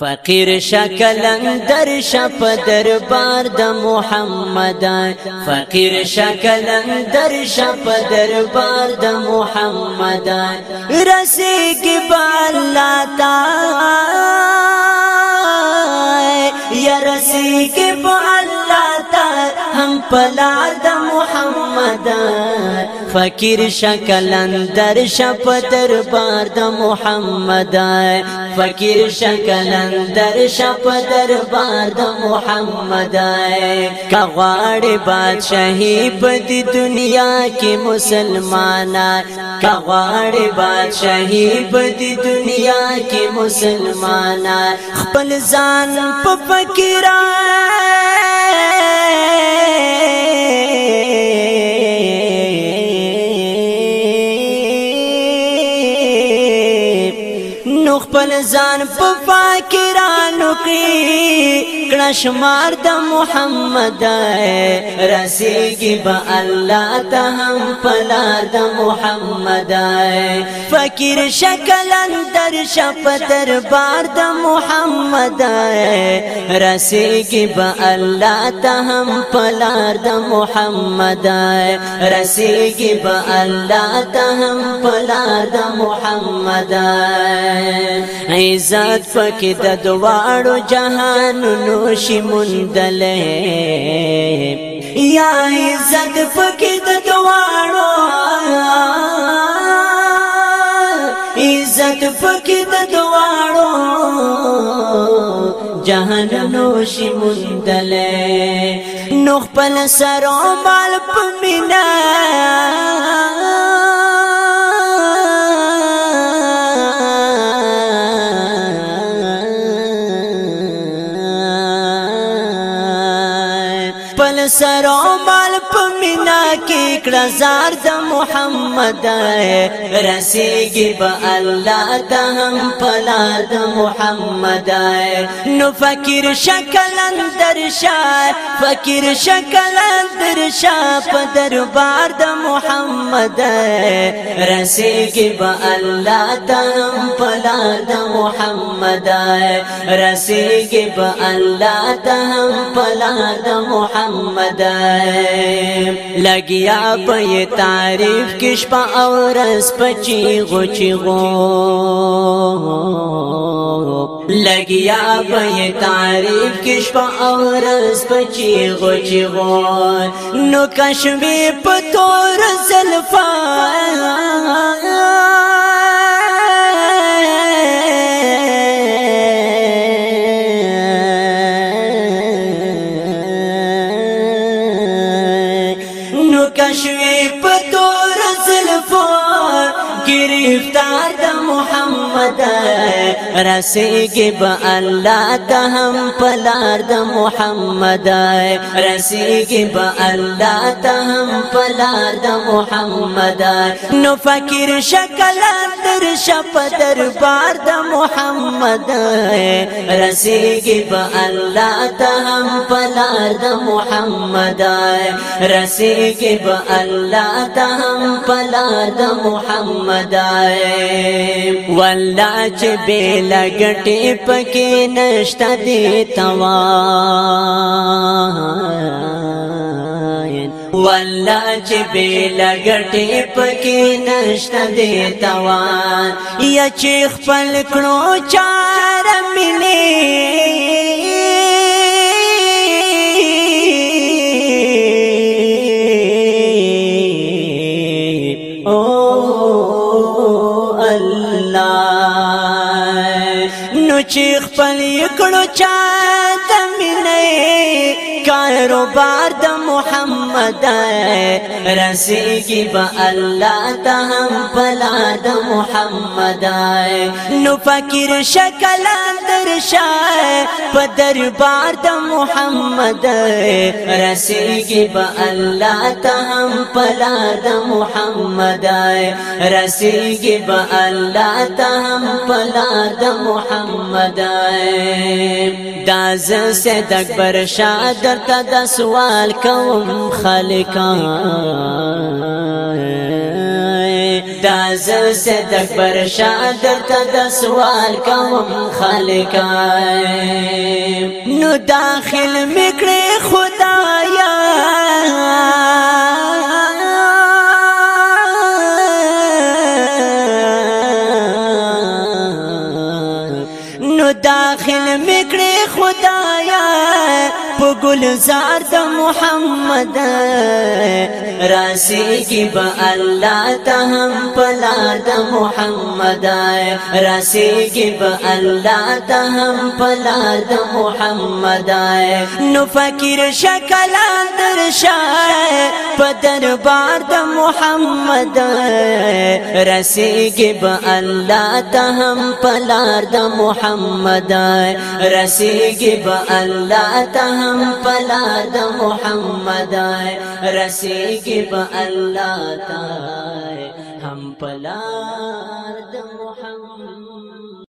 فقیر شکلن در شپ دربار د محمد فقیر شکلن در شپ دربار د محمد رسی کی بالا تا یا رسی کی بالا تا هم پلار د محمد فقیر شکلندر شپ دربار د محمد فقیر شکلندر شپ دربار د محمد کا غواړ بادشاہی په دې دنیا کې مسلمان کا غواړ بادشاہی په دې دنیا کې مسلمان خپل ځان په فقیران وینو خپل ځان په فقیرانو کې کړه شمار د محمد رسیږي به الله ته هم پلا د محمد فقیر شکل اندر شپ دربار د محمد رسیږي به الله ته هم پلا د محمد رسیږي به الله ته هم پلا د محمد عزت پکې د دواړو جهانونو نشي مندل یا عزت پکې دوارو عزت پکې دوارو دواړو جهان نشي مندلې نو سرو سر او مال په خپل سر او مال په مینا کې کړه زار د محمد رسیږي به الله د هم پلار د محمد نو فکر شکل اندر شاه فکر شکل اندر شاه دربار د محمد رسیږي به الله د هم پلار د محمد رسیږي به الله د هم پلار د محمد محمد لګیا په تعریف کې شپه او رس پچی غچی غو لګیا په تعریف کې شپه او رس پچی غچی غو نو کشمیر په تور زلفا گرفتار د محمد رسیږي الله ته هم پلار د محمد الله ته هم پلار د محمد نو فکر شکل در شپ دربار محمد رسیږي به الله ته سردار د محمد رسیږي به الله ته هم پلار د محمد والله چې به لګټې پکې نشته دي توان والله چې به لګټې پکې نشته دي توان یا چې خپل کړو چار ملي چې خپل یکړو چا د مینې کاروبار د محمد محمد رسی کی با اللہ تا ہم پلا دا محمد ہے نو فکر شکل اندر شاہ پدر بار دا محمد رسی کی با اللہ تا ہم پلا دا محمد ہے رسی کی با اللہ تا ہم پلا دا محمد ہے دازل سید اکبر شاہ در تا دا سوال کوم خواہ خالقا دا زس د پر شادر ته د سوال کوم خالقا نو داخل میکړه خدای نو داخل مکڑے خدایا گلزار دا محمد راسی کی با اللہ پلا دا محمد راسی کی با اللہ دا محمد نو فکر شکلا اندر شاع دربار د محمد رسیږي په الله ته هم پلار د محمد رسیږي په الله ته هم پلار د محمد رسیږي په الله ته هم پلار د